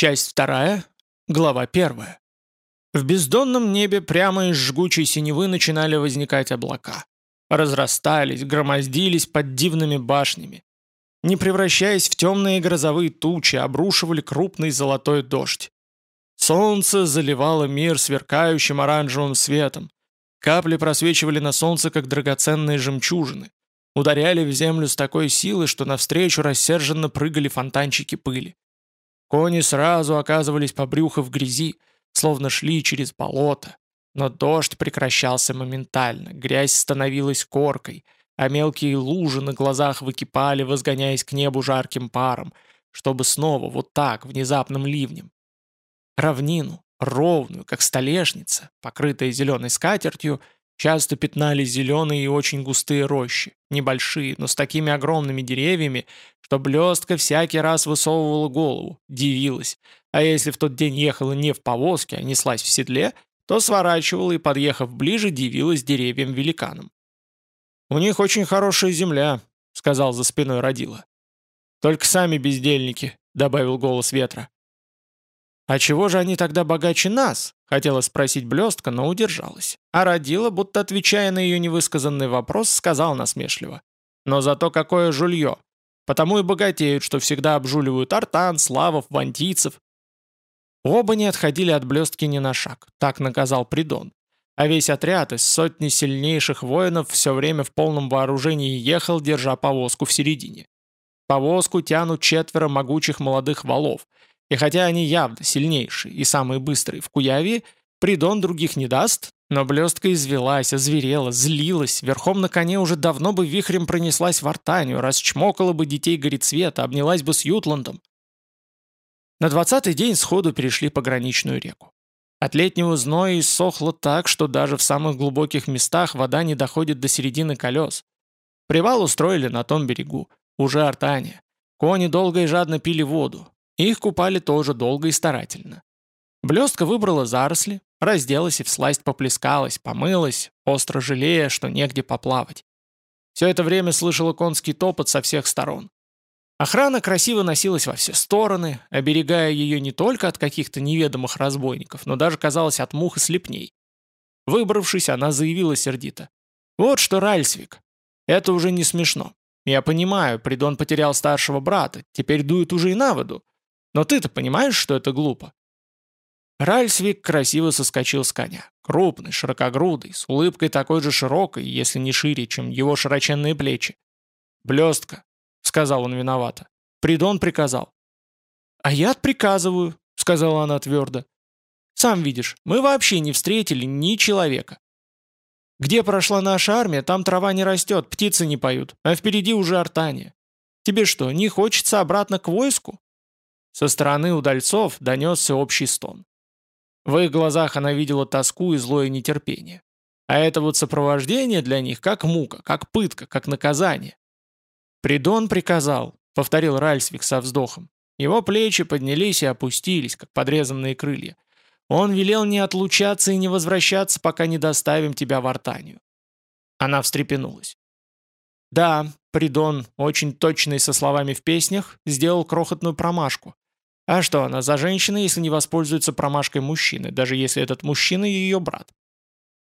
Часть вторая, глава первая. В бездонном небе прямо из жгучей синевы начинали возникать облака. Разрастались, громоздились под дивными башнями. Не превращаясь в темные грозовые тучи, обрушивали крупный золотой дождь. Солнце заливало мир сверкающим оранжевым светом. Капли просвечивали на солнце, как драгоценные жемчужины. Ударяли в землю с такой силой, что навстречу рассерженно прыгали фонтанчики пыли. Кони сразу оказывались по брюху в грязи, словно шли через болото. Но дождь прекращался моментально, грязь становилась коркой, а мелкие лужи на глазах выкипали, возгоняясь к небу жарким паром, чтобы снова вот так, внезапным ливнем. Равнину, ровную, как столешница, покрытая зеленой скатертью, часто пятнали зеленые и очень густые рощи, небольшие, но с такими огромными деревьями, что блестка всякий раз высовывала голову, дивилась, а если в тот день ехала не в повозке, а неслась в седле, то сворачивала и, подъехав ближе, дивилась деревьям-великанам. «У них очень хорошая земля», — сказал за спиной родила. «Только сами бездельники», — добавил голос ветра. «А чего же они тогда богаче нас?» — хотела спросить блестка, но удержалась. А родила, будто отвечая на ее невысказанный вопрос, сказал насмешливо. «Но зато какое жулье! Потому и богатеют, что всегда обжуливают артан, славов, вантийцев». Оба не отходили от блестки ни на шаг, так наказал Придон. А весь отряд из сотни сильнейших воинов все время в полном вооружении ехал, держа повозку в середине. Повозку тянут четверо могучих молодых валов — и хотя они явно сильнейшие и самые быстрые в Куяве, придон других не даст, но блестка извелась, озверела, злилась, верхом на коне уже давно бы вихрем пронеслась в Артанию, расчмокала бы детей горецвета, обнялась бы с Ютландом. На двадцатый день сходу перешли пограничную реку. От летнего зноя иссохло так, что даже в самых глубоких местах вода не доходит до середины колес. Привал устроили на том берегу, уже Артания. Кони долго и жадно пили воду, их купали тоже долго и старательно. Блестка выбрала заросли, разделась и всласть поплескалась, помылась, остро жалея, что негде поплавать. Все это время слышала конский топот со всех сторон. Охрана красиво носилась во все стороны, оберегая ее не только от каких-то неведомых разбойников, но даже, казалось, от мух и слепней. Выбравшись, она заявила сердито. «Вот что, Ральсвик, это уже не смешно. Я понимаю, Придон потерял старшего брата, теперь дует уже и на воду. Но ты-то понимаешь, что это глупо?» Ральсвик красиво соскочил с коня. Крупный, широкогрудый, с улыбкой такой же широкой, если не шире, чем его широченные плечи. «Блестка», — сказал он виновато. «Придон приказал». «А я приказываю», — сказала она твердо. «Сам видишь, мы вообще не встретили ни человека. Где прошла наша армия, там трава не растет, птицы не поют, а впереди уже артания. Тебе что, не хочется обратно к войску?» Со стороны удальцов донесся общий стон. В их глазах она видела тоску и злое нетерпение. А это вот сопровождение для них как мука, как пытка, как наказание. «Придон приказал», — повторил Ральсвик со вздохом. Его плечи поднялись и опустились, как подрезанные крылья. Он велел не отлучаться и не возвращаться, пока не доставим тебя в Артанию. Она встрепенулась. Да, Придон, очень точный со словами в песнях, сделал крохотную промашку. А что она за женщина, если не воспользуется промашкой мужчины, даже если этот мужчина ее брат?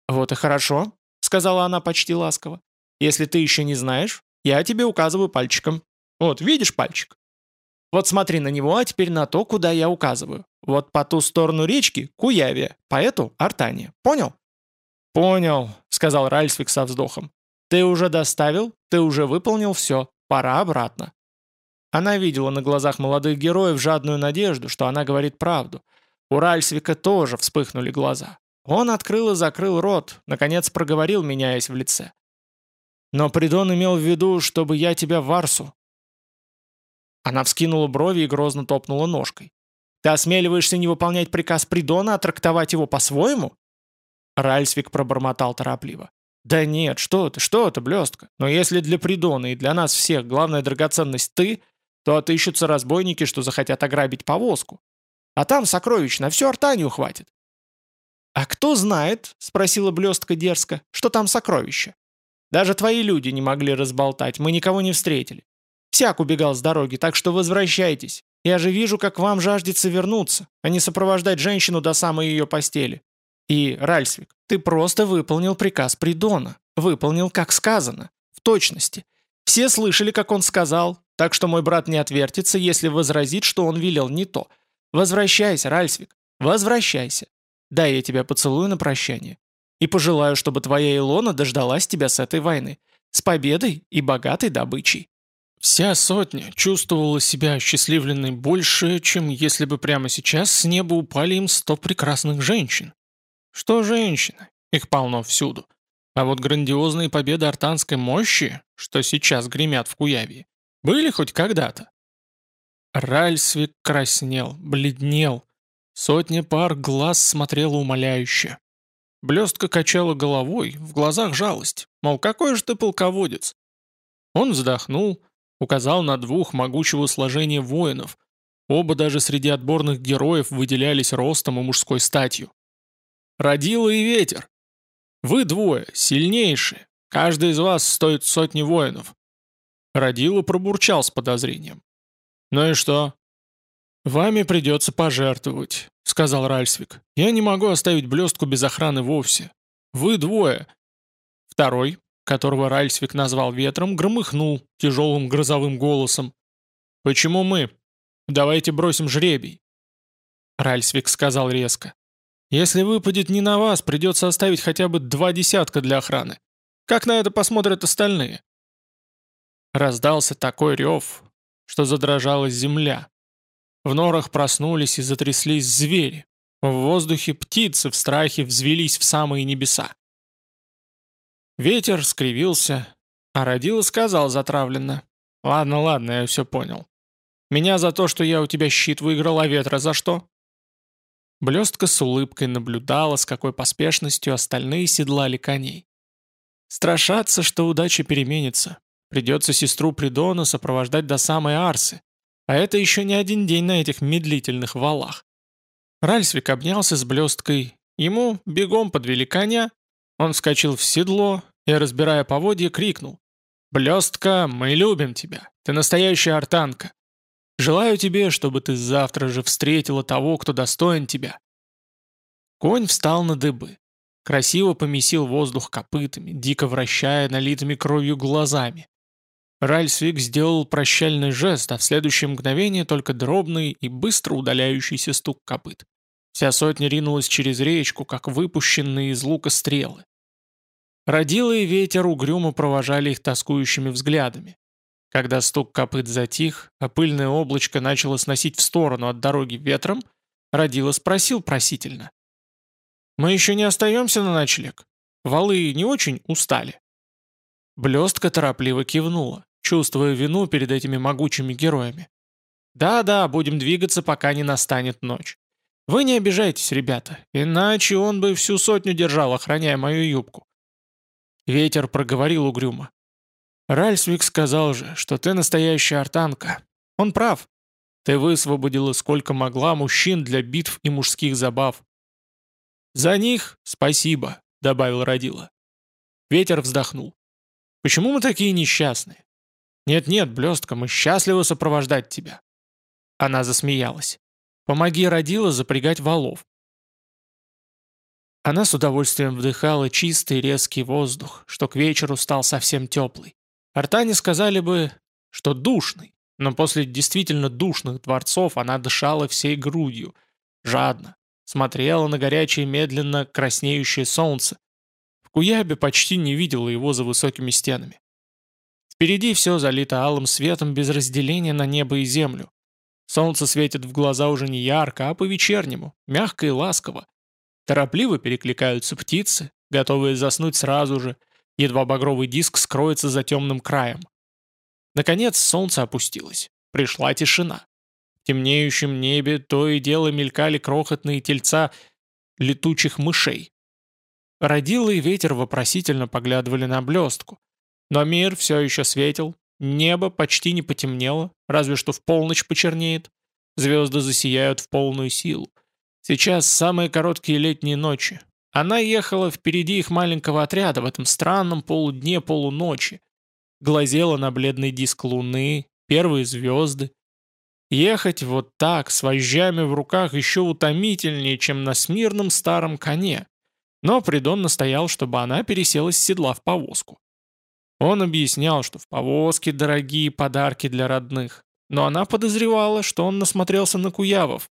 «Вот и хорошо», — сказала она почти ласково. «Если ты еще не знаешь, я тебе указываю пальчиком. Вот, видишь пальчик? Вот смотри на него, а теперь на то, куда я указываю. Вот по ту сторону речки — Куявия, по эту — Артания. Понял?» «Понял», — сказал Ральсвик со вздохом. «Ты уже доставил, ты уже выполнил все, пора обратно». Она видела на глазах молодых героев жадную надежду, что она говорит правду. У Ральсвика тоже вспыхнули глаза. Он открыл и закрыл рот, наконец проговорил, меняясь в лице. «Но Придон имел в виду, чтобы я тебя в Арсу». Она вскинула брови и грозно топнула ножкой. «Ты осмеливаешься не выполнять приказ Придона, а трактовать его по-своему?» Ральсвик пробормотал торопливо. «Да нет, что ты, что ты, блестка. Но если для Придона и для нас всех главная драгоценность ты, то отыщутся разбойники, что захотят ограбить повозку. А там сокровищ на всю артанию хватит. «А кто знает, — спросила блестка дерзко, — что там сокровища? Даже твои люди не могли разболтать, мы никого не встретили. Всяк убегал с дороги, так что возвращайтесь. Я же вижу, как вам жаждется вернуться, а не сопровождать женщину до самой ее постели. И, Ральсвик, ты просто выполнил приказ Придона. Выполнил, как сказано. В точности. Все слышали, как он сказал, так что мой брат не отвертится, если возразит, что он велел не то. Возвращайся, Ральсвик, возвращайся. Дай я тебя поцелую на прощание. И пожелаю, чтобы твоя Илона дождалась тебя с этой войны. С победой и богатой добычей. Вся сотня чувствовала себя осчастливленной больше, чем если бы прямо сейчас с неба упали им сто прекрасных женщин. Что женщины? Их полно всюду. А вот грандиозные победы артанской мощи, что сейчас гремят в Куявии, были хоть когда-то? Ральсвик краснел, бледнел. Сотня пар глаз смотрела умоляюще. Блестка качала головой, в глазах жалость. Мол, какой же ты полководец? Он вздохнул, указал на двух могучего сложения воинов. Оба даже среди отборных героев выделялись ростом и мужской статью. Родила и ветер. Вы двое, сильнейшие. Каждый из вас стоит сотни воинов. Родила пробурчал с подозрением. «Ну и что?» «Вами придется пожертвовать», — сказал Ральсвик. «Я не могу оставить блестку без охраны вовсе. Вы двое». Второй, которого Ральсвик назвал ветром, громыхнул тяжелым грозовым голосом. «Почему мы? Давайте бросим жребий». Ральсвик сказал резко. «Если выпадет не на вас, придется оставить хотя бы два десятка для охраны. Как на это посмотрят остальные?» Раздался такой рев, что задрожала земля. В норах проснулись и затряслись звери. В воздухе птицы в страхе взвелись в самые небеса. Ветер скривился, а Родила сказал затравленно. «Ладно, ладно, я все понял. Меня за то, что я у тебя щит выиграл, а ветра за что?» Блестка с улыбкой наблюдала, с какой поспешностью остальные седлали коней. Страшаться, что удача переменится. Придется сестру Придона сопровождать до самой Арсы. А это еще не один день на этих медлительных валах. Ральсвик обнялся с блесткой. Ему бегом подвели коня. Он вскочил в седло и, разбирая поводья, крикнул. «Блестка, мы любим тебя. Ты настоящая артанка. Желаю тебе, чтобы ты завтра же встретила того, кто достоин тебя». Конь встал на дыбы. Красиво помесил воздух копытами, дико вращая налитыми кровью глазами. Ральсвик сделал прощальный жест, а в следующее мгновение только дробный и быстро удаляющийся стук копыт. Вся сотня ринулась через речку, как выпущенные из лука стрелы. Родила и ветер угрюмо провожали их тоскующими взглядами. Когда стук копыт затих, а пыльное облачко начало сносить в сторону от дороги ветром, Родила спросил просительно. «Мы еще не остаемся на ночлег? Валы не очень устали?» Блестка торопливо кивнула чувствуя вину перед этими могучими героями. «Да-да, будем двигаться, пока не настанет ночь. Вы не обижайтесь, ребята, иначе он бы всю сотню держал, охраняя мою юбку». Ветер проговорил угрюмо. «Ральсвик сказал же, что ты настоящая артанка. Он прав. Ты высвободила сколько могла мужчин для битв и мужских забав. «За них спасибо», — добавил Родила. Ветер вздохнул. «Почему мы такие несчастные? «Нет-нет, блестка, мы счастливы сопровождать тебя». Она засмеялась. «Помоги родила запрягать валов». Она с удовольствием вдыхала чистый резкий воздух, что к вечеру стал совсем теплый. Артане сказали бы, что душный, но после действительно душных дворцов она дышала всей грудью, жадно, смотрела на горячее медленно краснеющее солнце. В Куябе почти не видела его за высокими стенами. Впереди все залито алым светом без разделения на небо и землю. Солнце светит в глаза уже не ярко, а по-вечернему, мягко и ласково. Торопливо перекликаются птицы, готовые заснуть сразу же, едва багровый диск скроется за темным краем. Наконец солнце опустилось. Пришла тишина. В темнеющем небе то и дело мелькали крохотные тельца летучих мышей. Родила и ветер вопросительно поглядывали на блестку, но мир все еще светил, небо почти не потемнело, разве что в полночь почернеет. Звезды засияют в полную силу. Сейчас самые короткие летние ночи. Она ехала впереди их маленького отряда в этом странном полудне полуночи. Глазела на бледный диск луны, первые звезды. Ехать вот так, с вожжами в руках, еще утомительнее, чем на смирном старом коне. Но Придон настоял, чтобы она пересела с седла в повозку. Он объяснял, что в повозке дорогие подарки для родных, но она подозревала, что он насмотрелся на куявов,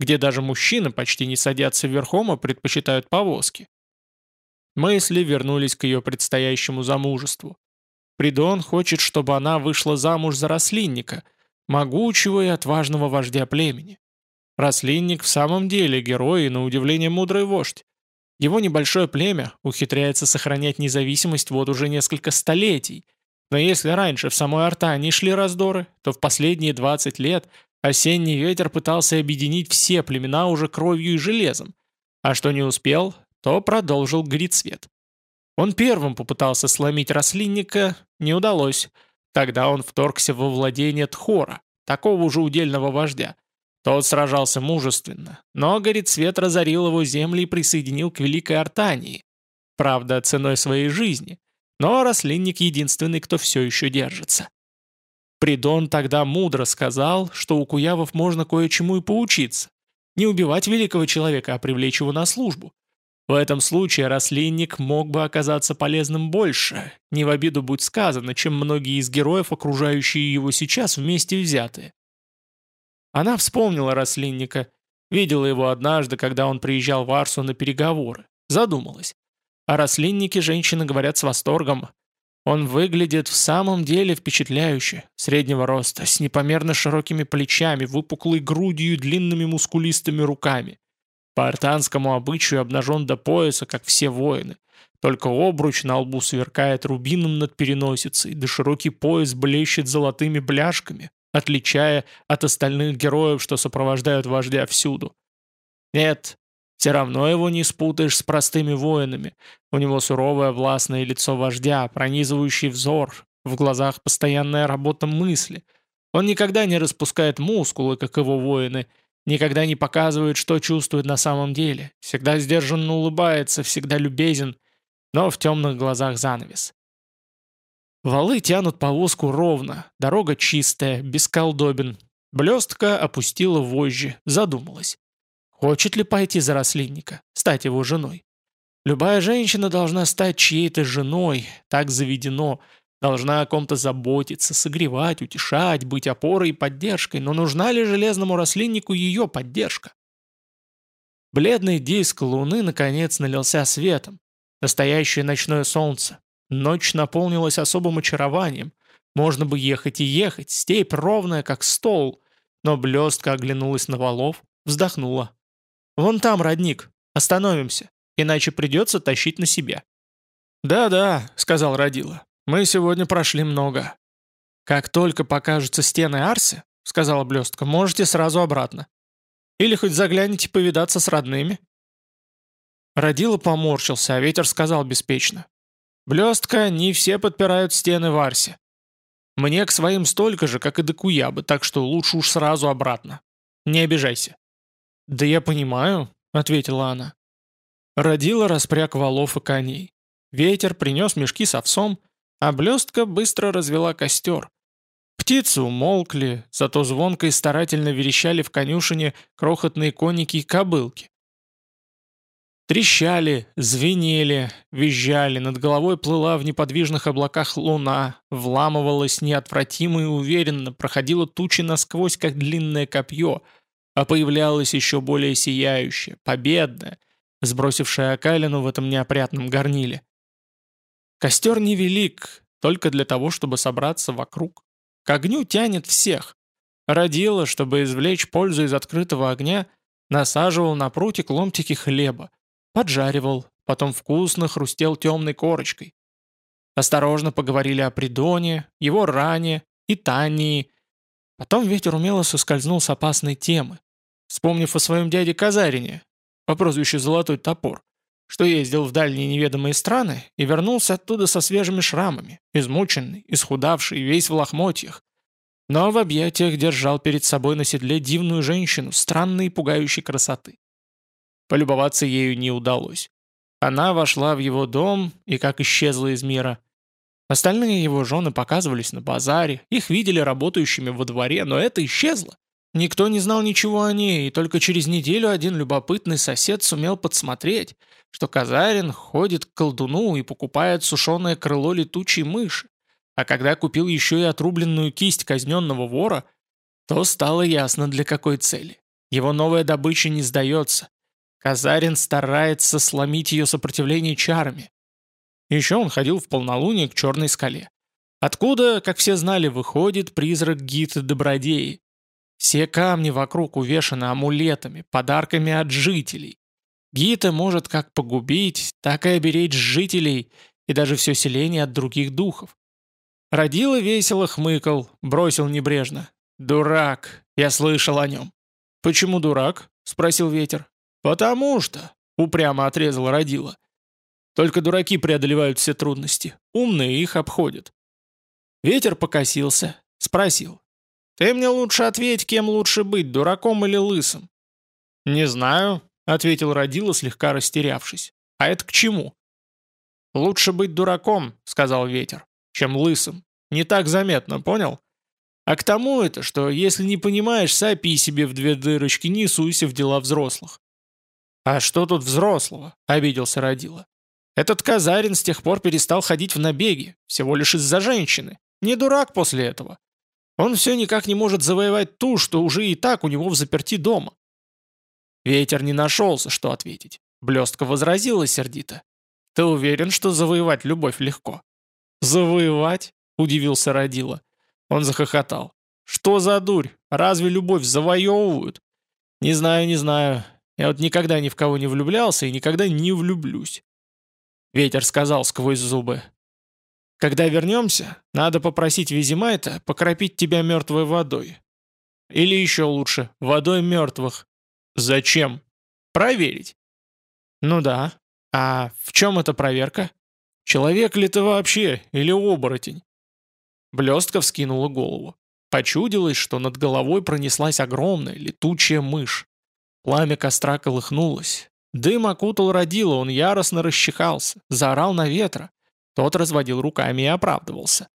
где даже мужчины почти не садятся верхом, а предпочитают повозки. Мысли вернулись к ее предстоящему замужеству. Придон хочет, чтобы она вышла замуж за рослинника, могучего и отважного вождя племени. Рослинник в самом деле герой и, на удивление, мудрый вождь. Его небольшое племя ухитряется сохранять независимость вот уже несколько столетий. Но если раньше в самой Артании шли раздоры, то в последние 20 лет осенний ветер пытался объединить все племена уже кровью и железом. А что не успел, то продолжил Грицвет. Он первым попытался сломить рослинника, не удалось. Тогда он вторгся во владение Тхора, такого же удельного вождя. Тот сражался мужественно, но Горецвет разорил его земли и присоединил к Великой Артании. Правда, ценой своей жизни. Но Рослинник единственный, кто все еще держится. Придон тогда мудро сказал, что у куявов можно кое-чему и поучиться. Не убивать великого человека, а привлечь его на службу. В этом случае Рослинник мог бы оказаться полезным больше, не в обиду будь сказано, чем многие из героев, окружающие его сейчас, вместе взятые. Она вспомнила Рослинника, видела его однажды, когда он приезжал в Арсу на переговоры, задумалась. О Рослиннике женщины говорят с восторгом. Он выглядит в самом деле впечатляюще, среднего роста, с непомерно широкими плечами, выпуклой грудью и длинными мускулистыми руками. По артанскому обычаю обнажен до пояса, как все воины. Только обруч на лбу сверкает рубином над переносицей, да широкий пояс блещет золотыми бляшками отличая от остальных героев, что сопровождают вождя всюду. Нет, все равно его не спутаешь с простыми воинами. У него суровое властное лицо вождя, пронизывающий взор, в глазах постоянная работа мысли. Он никогда не распускает мускулы, как его воины, никогда не показывает, что чувствует на самом деле, всегда сдержанно улыбается, всегда любезен, но в темных глазах занавес. Валы тянут повозку ровно, дорога чистая, без колдобин. Блестка опустила вожжи, задумалась. Хочет ли пойти за рослинника, стать его женой? Любая женщина должна стать чьей-то женой, так заведено, должна о ком-то заботиться, согревать, утешать, быть опорой и поддержкой, но нужна ли железному рослиннику ее поддержка? Бледный диск луны наконец налился светом. Настоящее ночное солнце, Ночь наполнилась особым очарованием. Можно бы ехать и ехать, степь ровная, как стол. Но блестка оглянулась на валов, вздохнула. «Вон там родник, остановимся, иначе придется тащить на себя». «Да-да», — сказал Родила, — «мы сегодня прошли много». «Как только покажутся стены Арси, — сказала блестка, — можете сразу обратно. Или хоть загляните повидаться с родными». Родила поморщился, а ветер сказал беспечно. Блестка, не все подпирают стены в Арсе. Мне к своим столько же, как и до Куябы, так что лучше уж сразу обратно. Не обижайся». «Да я понимаю», — ответила она. Родила распряг валов и коней. Ветер принес мешки с овсом, а блестка быстро развела костер. Птицы умолкли, зато звонко и старательно верещали в конюшине крохотные коники и кобылки. Трещали, звенели, визжали, над головой плыла в неподвижных облаках луна, вламывалась неотвратимо и уверенно, проходила тучи насквозь, как длинное копье, а появлялась еще более сияющая, победная, сбросившая окалину в этом неопрятном горниле. Костер невелик, только для того, чтобы собраться вокруг. К огню тянет всех. Родила, чтобы извлечь пользу из открытого огня, насаживал на прутик ломтики хлеба, Поджаривал, потом вкусно хрустел темной корочкой. Осторожно поговорили о Придоне, его ране и Тании. Потом ветер умело соскользнул с опасной темы, вспомнив о своем дяде Казарине, по прозвищу Золотой Топор, что ездил в дальние неведомые страны и вернулся оттуда со свежими шрамами, измученный, исхудавший, весь в лохмотьях. Но в объятиях держал перед собой на седле дивную женщину странной и пугающей красоты. Полюбоваться ею не удалось. Она вошла в его дом и как исчезла из мира. Остальные его жены показывались на базаре, их видели работающими во дворе, но это исчезло. Никто не знал ничего о ней, и только через неделю один любопытный сосед сумел подсмотреть, что Казарин ходит к колдуну и покупает сушеное крыло летучей мыши. А когда купил еще и отрубленную кисть казненного вора, то стало ясно, для какой цели. Его новая добыча не сдается. Казарин старается сломить ее сопротивление чарами. Еще он ходил в полнолуние к черной скале. Откуда, как все знали, выходит призрак Гиты Добродеи. Все камни вокруг увешаны амулетами, подарками от жителей. Гита может как погубить, так и оберечь жителей и даже все селение от других духов. Родила весело хмыкал, бросил небрежно. «Дурак, я слышал о нем». «Почему дурак?» — спросил ветер. «Потому что», — упрямо отрезал Родила. «Только дураки преодолевают все трудности, умные их обходят». Ветер покосился, спросил. «Ты мне лучше ответь, кем лучше быть, дураком или лысым?» «Не знаю», — ответил Родила, слегка растерявшись. «А это к чему?» «Лучше быть дураком», — сказал ветер, — «чем лысым. Не так заметно, понял? А к тому это, что если не понимаешь, сопи себе в две дырочки, не суйся в дела взрослых». «А что тут взрослого?» — обиделся Родила. «Этот Казарин с тех пор перестал ходить в набеги, всего лишь из-за женщины. Не дурак после этого. Он все никак не может завоевать ту, что уже и так у него в заперти дома. Ветер не нашелся, что ответить. Блестка возразила сердито. «Ты уверен, что завоевать любовь легко?» «Завоевать?» — удивился Родила. Он захохотал. «Что за дурь? Разве любовь завоевывают?» «Не знаю, не знаю. Я вот никогда ни в кого не влюблялся и никогда не влюблюсь». Ветер сказал сквозь зубы. Когда вернемся, надо попросить Визимайта покропить тебя мертвой водой. Или еще лучше, водой мертвых. Зачем? Проверить. Ну да. А в чем эта проверка? Человек ли ты вообще, или оборотень? Блестка вскинула голову. Почудилось, что над головой пронеслась огромная летучая мышь. Пламя костра колыхнулось. Дым окутал родила, он яростно расчихался, заорал на ветра. Тот разводил руками и оправдывался.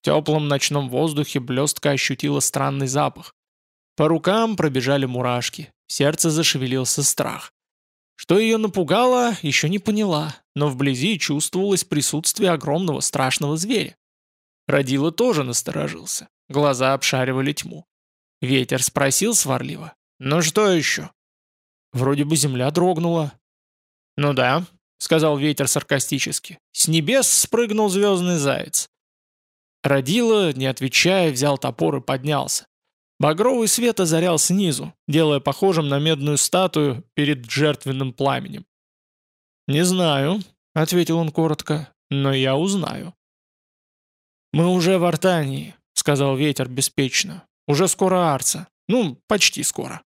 В теплом ночном воздухе блестка ощутила странный запах. По рукам пробежали мурашки, в сердце зашевелился страх. Что ее напугало, еще не поняла, но вблизи чувствовалось присутствие огромного страшного зверя. Родила тоже насторожился, глаза обшаривали тьму. Ветер спросил сварливо, «Ну что еще?» Вроде бы земля дрогнула. «Ну да, — сказал ветер саркастически. «С небес спрыгнул звездный заяц». Родила, не отвечая, взял топор и поднялся. Багровый свет озарял снизу, делая похожим на медную статую перед жертвенным пламенем. «Не знаю», — ответил он коротко, — «но я узнаю». «Мы уже в Артании», — сказал ветер беспечно. «Уже скоро Арца. Ну, почти скоро».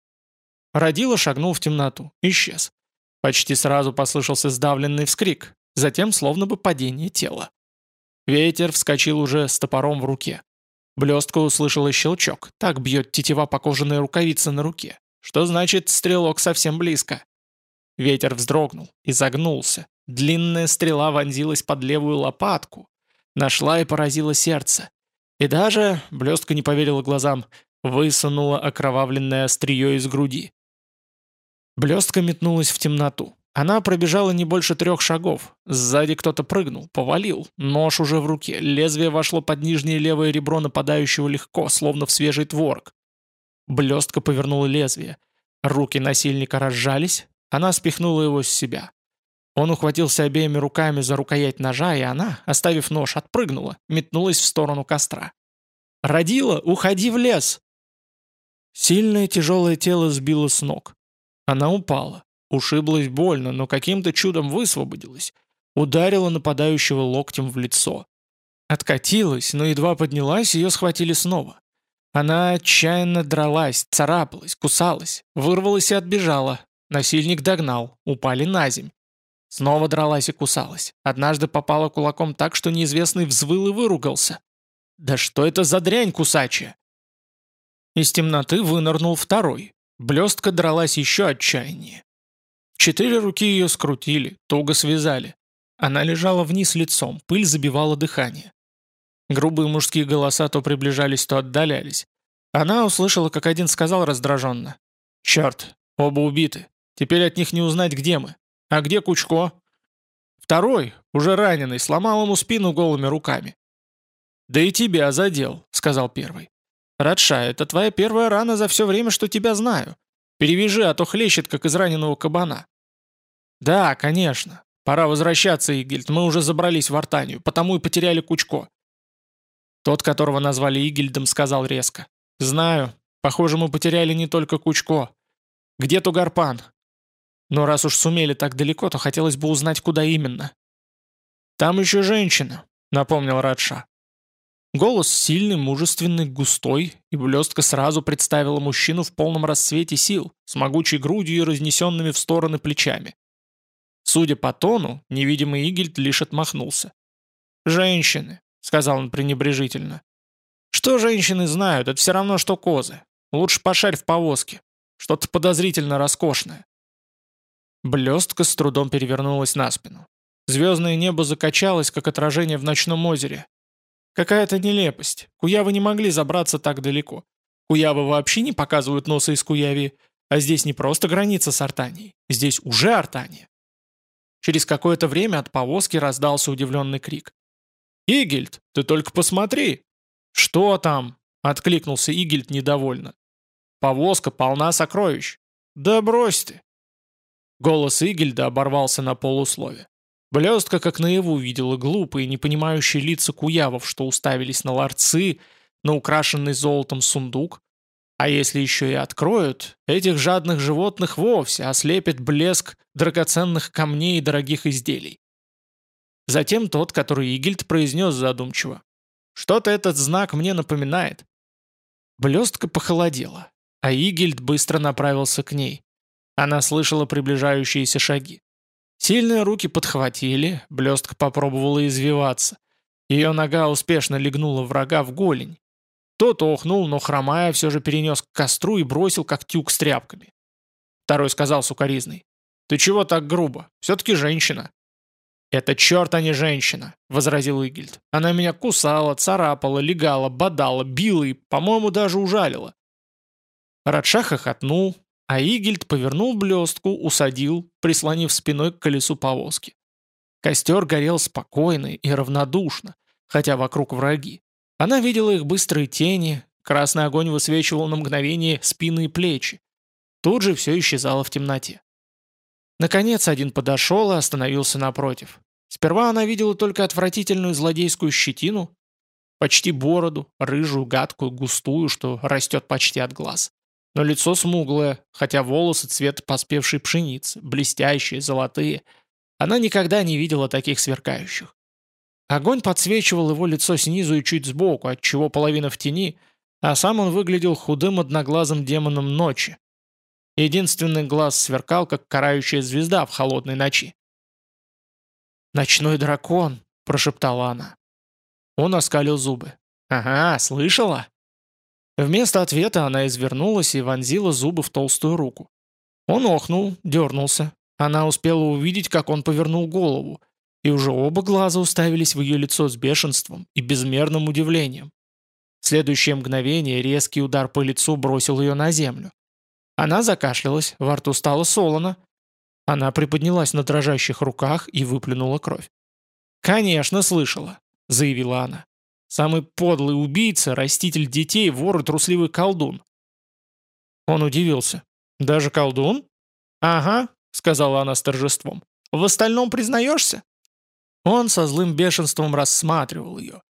Родила шагнул в темноту. Исчез. Почти сразу послышался сдавленный вскрик, затем словно бы падение тела. Ветер вскочил уже с топором в руке. Блестка услышала щелчок, так бьет тетива по кожаной на руке, что значит стрелок совсем близко. Ветер вздрогнул и загнулся. Длинная стрела вонзилась под левую лопатку, нашла и поразила сердце. И даже, блестка не поверила глазам, высунула окровавленное острие из груди. Блестка метнулась в темноту. Она пробежала не больше трех шагов. Сзади кто-то прыгнул, повалил. Нож уже в руке. Лезвие вошло под нижнее левое ребро нападающего легко, словно в свежий творог. Блестка повернула лезвие. Руки насильника разжались. Она спихнула его с себя. Он ухватился обеими руками за рукоять ножа, и она, оставив нож, отпрыгнула, метнулась в сторону костра. «Родила, уходи в лес!» Сильное тяжелое тело сбило с ног. Она упала. Ушиблась больно, но каким-то чудом высвободилась. Ударила нападающего локтем в лицо. Откатилась, но едва поднялась, ее схватили снова. Она отчаянно дралась, царапалась, кусалась, вырвалась и отбежала. Насильник догнал, упали на земь. Снова дралась и кусалась. Однажды попала кулаком так, что неизвестный взвыл и выругался. «Да что это за дрянь кусачая?» Из темноты вынырнул второй, Блестка дралась еще отчаяннее. Четыре руки ее скрутили, туго связали. Она лежала вниз лицом, пыль забивала дыхание. Грубые мужские голоса то приближались, то отдалялись. Она услышала, как один сказал раздраженно. «Черт, оба убиты. Теперь от них не узнать, где мы. А где Кучко?» Второй, уже раненый, сломал ему спину голыми руками. «Да и тебя задел», — сказал первый. «Радша, это твоя первая рана за все время, что тебя знаю. Перевяжи, а то хлещет, как из раненого кабана». «Да, конечно. Пора возвращаться, Игельд, мы уже забрались в Артанию, потому и потеряли Кучко». Тот, которого назвали Игельдом, сказал резко. «Знаю. Похоже, мы потеряли не только Кучко. Где Тугарпан? Но раз уж сумели так далеко, то хотелось бы узнать, куда именно». «Там еще женщина», — напомнил Радша. Голос сильный, мужественный, густой, и блестка сразу представила мужчину в полном расцвете сил, с могучей грудью и разнесенными в стороны плечами. Судя по тону, невидимый Игельд лишь отмахнулся. «Женщины», — сказал он пренебрежительно. «Что женщины знают, это все равно, что козы. Лучше пошарь в повозке. Что-то подозрительно роскошное». Блестка с трудом перевернулась на спину. Звездное небо закачалось, как отражение в ночном озере, Какая-то нелепость. Куявы не могли забраться так далеко. Куявы вообще не показывают носа из Куяви, а здесь не просто граница с Артанией, здесь уже Артания. Через какое-то время от повозки раздался удивленный крик. «Игельд, ты только посмотри!» «Что там?» — откликнулся Игельд недовольно. «Повозка полна сокровищ». «Да брось ты!» Голос Игельда оборвался на полуслове. Блестка как наяву видела глупые, непонимающие лица куявов, что уставились на ларцы, на украшенный золотом сундук. А если еще и откроют, этих жадных животных вовсе ослепит блеск драгоценных камней и дорогих изделий. Затем тот, который Игельд произнес задумчиво. «Что-то этот знак мне напоминает». Блестка похолодела, а Игельд быстро направился к ней. Она слышала приближающиеся шаги. Сильные руки подхватили, блестка попробовала извиваться. Ее нога успешно легнула врага в голень. Тот охнул, но хромая все же перенес к костру и бросил как тюк с тряпками. Второй сказал сукоризный. «Ты чего так грубо? Все-таки женщина». «Это черт, а не женщина», — возразил Игельд. «Она меня кусала, царапала, легала, бодала, била и, по-моему, даже ужалила». Радша хохотнул, а Игельд повернул блестку, усадил, прислонив спиной к колесу повозки. Костер горел спокойно и равнодушно, хотя вокруг враги. Она видела их быстрые тени, красный огонь высвечивал на мгновение спины и плечи. Тут же все исчезало в темноте. Наконец один подошел и остановился напротив. Сперва она видела только отвратительную злодейскую щетину, почти бороду, рыжую, гадкую, густую, что растет почти от глаз. Но лицо смуглое, хотя волосы цвет поспевшей пшеницы, блестящие, золотые. Она никогда не видела таких сверкающих. Огонь подсвечивал его лицо снизу и чуть сбоку, отчего половина в тени, а сам он выглядел худым одноглазым демоном ночи. Единственный глаз сверкал, как карающая звезда в холодной ночи. «Ночной дракон», — прошептала она. Он оскалил зубы. «Ага, слышала?» Вместо ответа она извернулась и вонзила зубы в толстую руку. Он охнул, дернулся. Она успела увидеть, как он повернул голову, и уже оба глаза уставились в ее лицо с бешенством и безмерным удивлением. В следующее мгновение резкий удар по лицу бросил ее на землю. Она закашлялась, во рту стало солоно. Она приподнялась на дрожащих руках и выплюнула кровь. «Конечно, слышала», — заявила она. Самый подлый убийца, раститель детей, вор и трусливый колдун. Он удивился. «Даже колдун?» «Ага», — сказала она с торжеством. «В остальном признаешься?» Он со злым бешенством рассматривал ее.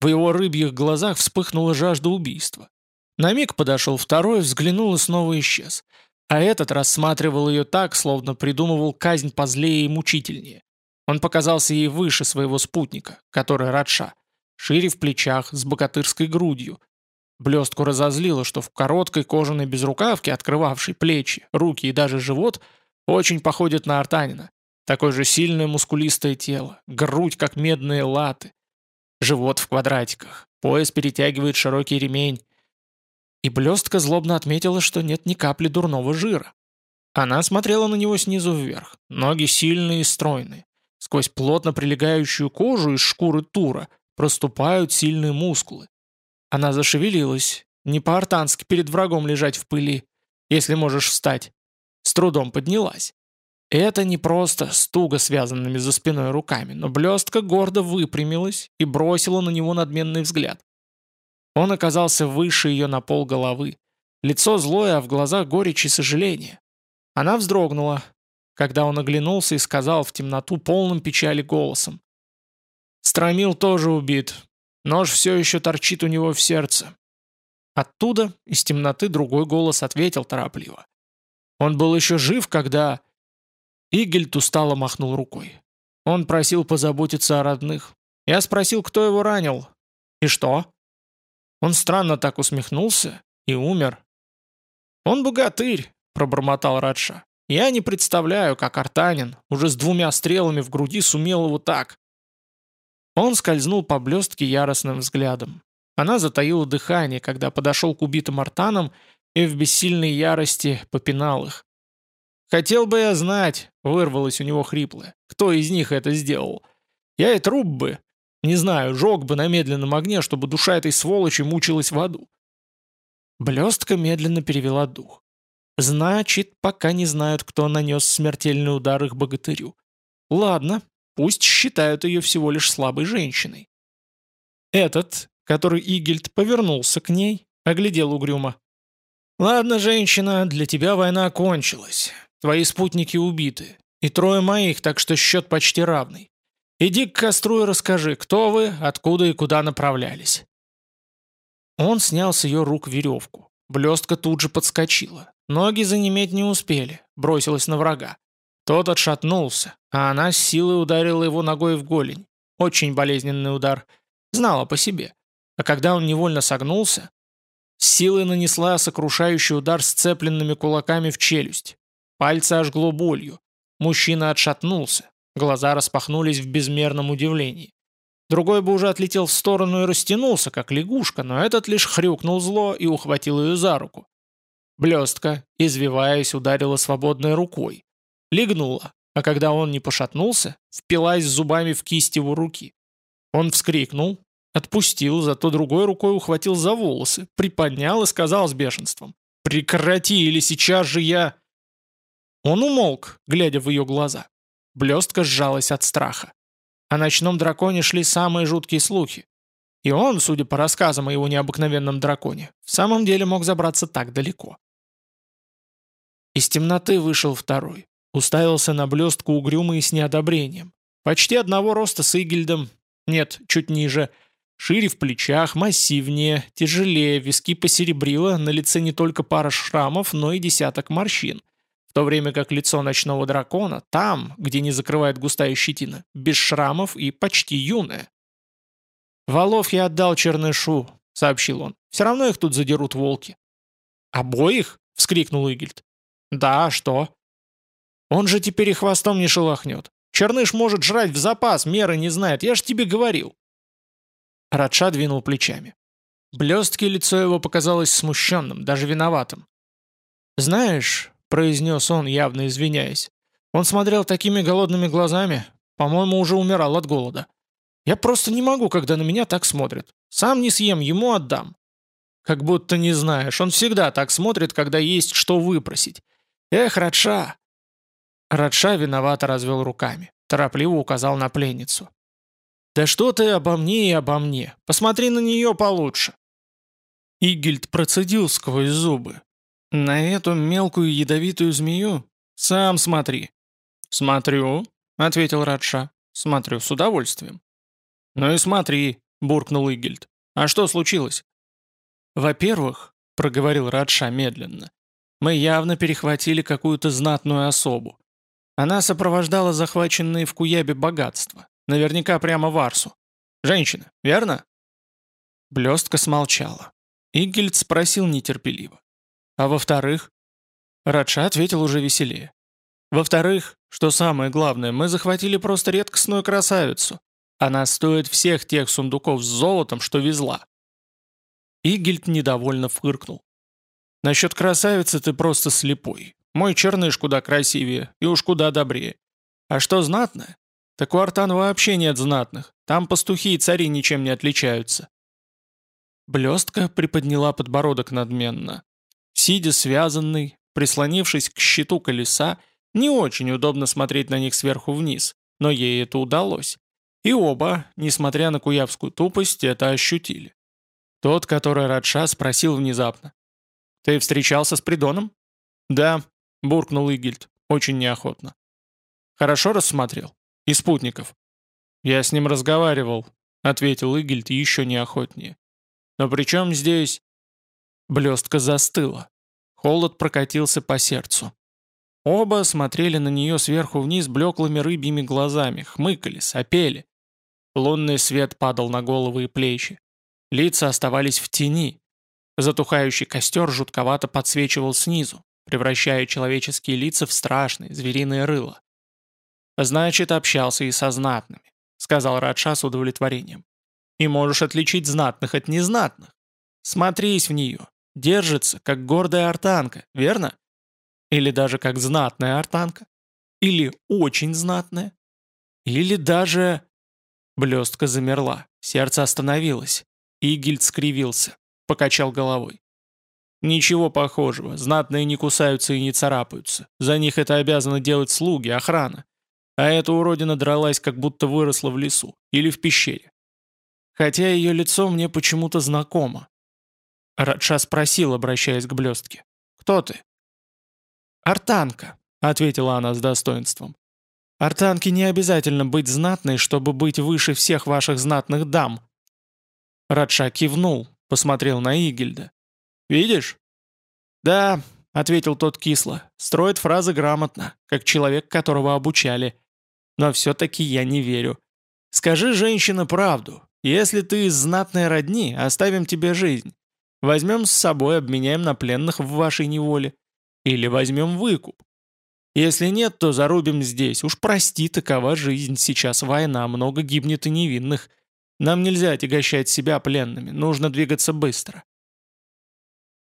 В его рыбьих глазах вспыхнула жажда убийства. На миг подошел второй, взглянул и снова исчез. А этот рассматривал ее так, словно придумывал казнь позлее и мучительнее. Он показался ей выше своего спутника, который Радша шире в плечах, с богатырской грудью. Блестку разозлило, что в короткой кожаной безрукавке, открывавшей плечи, руки и даже живот, очень походит на артанина. Такое же сильное мускулистое тело, грудь, как медные латы, живот в квадратиках, пояс перетягивает широкий ремень. И блестка злобно отметила, что нет ни капли дурного жира. Она смотрела на него снизу вверх, ноги сильные и стройные. Сквозь плотно прилегающую кожу из шкуры тура – проступают сильные мускулы. Она зашевелилась, Не по-артански перед врагом лежать в пыли, если можешь встать. С трудом поднялась. Это не просто с туго связанными за спиной руками, но блестка гордо выпрямилась и бросила на него надменный взгляд. Он оказался выше ее на пол головы. Лицо злое, а в глазах горечь и сожаление. Она вздрогнула, когда он оглянулся и сказал в темноту полным печали голосом. «Стромил тоже убит. Нож все еще торчит у него в сердце». Оттуда, из темноты, другой голос ответил торопливо. «Он был еще жив, когда...» Игельт устало махнул рукой. Он просил позаботиться о родных. Я спросил, кто его ранил. «И что?» Он странно так усмехнулся и умер. «Он богатырь», — пробормотал Радша. «Я не представляю, как Артанин, уже с двумя стрелами в груди, сумел его так». Он скользнул по блестке яростным взглядом. Она затаила дыхание, когда подошел к убитым артанам и в бессильной ярости попинал их. «Хотел бы я знать», — вырвалось у него хриплое, — «кто из них это сделал? Я и труп бы, не знаю, жег бы на медленном огне, чтобы душа этой сволочи мучилась в аду. Блестка медленно перевела дух. Значит, пока не знают, кто нанес смертельный удар их богатырю. Ладно, пусть считают ее всего лишь слабой женщиной. Этот, который Игельд повернулся к ней, оглядел угрюмо. «Ладно, женщина, для тебя война кончилась. Твои спутники убиты. И трое моих, так что счет почти равный. Иди к костру и расскажи, кто вы, откуда и куда направлялись». Он снял с ее рук веревку. Блестка тут же подскочила. Ноги занеметь не успели, бросилась на врага. Тот отшатнулся, а она с силой ударила его ногой в голень. Очень болезненный удар. Знала по себе. А когда он невольно согнулся, с силой нанесла сокрушающий удар сцепленными кулаками в челюсть. Пальцы ожгло болью. Мужчина отшатнулся. Глаза распахнулись в безмерном удивлении. Другой бы уже отлетел в сторону и растянулся, как лягушка, но этот лишь хрюкнул зло и ухватил ее за руку. Блестка, извиваясь, ударила свободной рукой. Легнула, а когда он не пошатнулся, впилась зубами в кисть его руки. Он вскрикнул, отпустил, зато другой рукой ухватил за волосы, приподнял и сказал с бешенством. «Прекрати, или сейчас же я...» Он умолк, глядя в ее глаза. Блестка сжалась от страха. О ночном драконе шли самые жуткие слухи. И он, судя по рассказам о его необыкновенном драконе, в самом деле мог забраться так далеко. Из темноты вышел второй. Уставился на блестку угрюмо и с неодобрением. Почти одного роста с Игельдом. Нет, чуть ниже. Шире в плечах, массивнее, тяжелее, виски посеребрило, на лице не только пара шрамов, но и десяток морщин в то время как лицо ночного дракона там, где не закрывает густая щетина, без шрамов и почти юное. «Валов я отдал Чернышу», — сообщил он. «Все равно их тут задерут волки». «Обоих?» — вскрикнул Игельд. «Да, а что?» «Он же теперь и хвостом не шелохнет. Черныш может жрать в запас, меры не знает, я ж тебе говорил». Радша двинул плечами. Блестки лицо его показалось смущенным, даже виноватым. «Знаешь, произнес он, явно извиняясь. Он смотрел такими голодными глазами, по-моему, уже умирал от голода. Я просто не могу, когда на меня так смотрят. Сам не съем, ему отдам. Как будто не знаешь, он всегда так смотрит, когда есть что выпросить. Эх, Радша!» Радша виновато развел руками, торопливо указал на пленницу. «Да что ты обо мне и обо мне? Посмотри на нее получше!» Игельд процедил сквозь зубы. «На эту мелкую ядовитую змею? Сам смотри». «Смотрю», — ответил Радша. «Смотрю с удовольствием». «Ну и смотри», — буркнул Игельд. «А что случилось?» «Во-первых», — проговорил Радша медленно, «мы явно перехватили какую-то знатную особу. Она сопровождала захваченные в Куябе богатства. Наверняка прямо в Арсу. Женщина, верно?» Блестка смолчала. Игельд спросил нетерпеливо. А во-вторых? Радша ответил уже веселее. Во-вторых, что самое главное, мы захватили просто редкостную красавицу. Она стоит всех тех сундуков с золотом, что везла. Игельд недовольно фыркнул. Насчет красавицы ты просто слепой. Мой черныш куда красивее и уж куда добрее. А что знатное? Так у Артан вообще нет знатных. Там пастухи и цари ничем не отличаются. Блестка приподняла подбородок надменно. Сидя связанный, прислонившись к щиту колеса, не очень удобно смотреть на них сверху вниз, но ей это удалось. И оба, несмотря на куявскую тупость, это ощутили. Тот, который Радша спросил внезапно. «Ты встречался с Придоном?» «Да», — буркнул Игельд, очень неохотно. «Хорошо рассмотрел? И спутников?» «Я с ним разговаривал», — ответил Игельд еще неохотнее. «Но при чем здесь...» Блестка застыла. Холод прокатился по сердцу. Оба смотрели на нее сверху вниз блеклыми рыбьими глазами, хмыкали, сопели. Лунный свет падал на головы и плечи. Лица оставались в тени. Затухающий костер жутковато подсвечивал снизу, превращая человеческие лица в страшные, звериные рыла. «Значит, общался и со знатными», — сказал Радша с удовлетворением. «И можешь отличить знатных от незнатных. Смотрись в нее. Держится, как гордая артанка, верно? Или даже как знатная артанка? Или очень знатная? Или даже... Блестка замерла, сердце остановилось. Игельд скривился, покачал головой. Ничего похожего, знатные не кусаются и не царапаются. За них это обязаны делать слуги, охрана. А эта уродина дралась, как будто выросла в лесу или в пещере. Хотя ее лицо мне почему-то знакомо. Радша спросил, обращаясь к блестке. «Кто ты?» «Артанка», — ответила она с достоинством. «Артанке не обязательно быть знатной, чтобы быть выше всех ваших знатных дам». Радша кивнул, посмотрел на Игельда. «Видишь?» «Да», — ответил тот кисло, — «строит фразы грамотно, как человек, которого обучали. Но все-таки я не верю. Скажи, женщина, правду. Если ты из знатной родни, оставим тебе жизнь. Возьмем с собой, обменяем на пленных в вашей неволе. Или возьмем выкуп. Если нет, то зарубим здесь. Уж прости, такова жизнь. Сейчас война, много гибнет и невинных. Нам нельзя отягощать себя пленными, нужно двигаться быстро.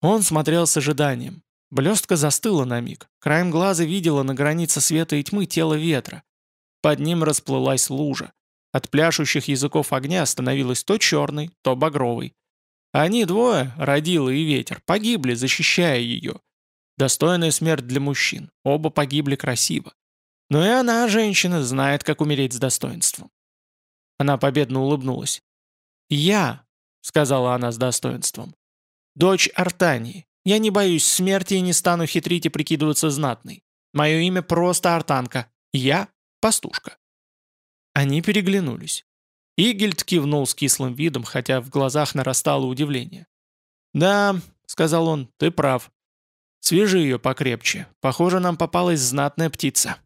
Он смотрел с ожиданием. Блестка застыла на миг. Краем глаза видела на границе света и тьмы тело ветра. Под ним расплылась лужа. От пляшущих языков огня становилась то черной, то багровой. Они двое, родила и ветер, погибли, защищая ее. Достойная смерть для мужчин. Оба погибли красиво. Но и она, женщина, знает, как умереть с достоинством. Она победно улыбнулась. «Я», — сказала она с достоинством, — «дочь Артании. Я не боюсь смерти и не стану хитрить и прикидываться знатной. Мое имя просто Артанка. Я — пастушка». Они переглянулись. Игельд кивнул с кислым видом, хотя в глазах нарастало удивление. «Да», — сказал он, — «ты прав. Свяжи ее покрепче. Похоже, нам попалась знатная птица».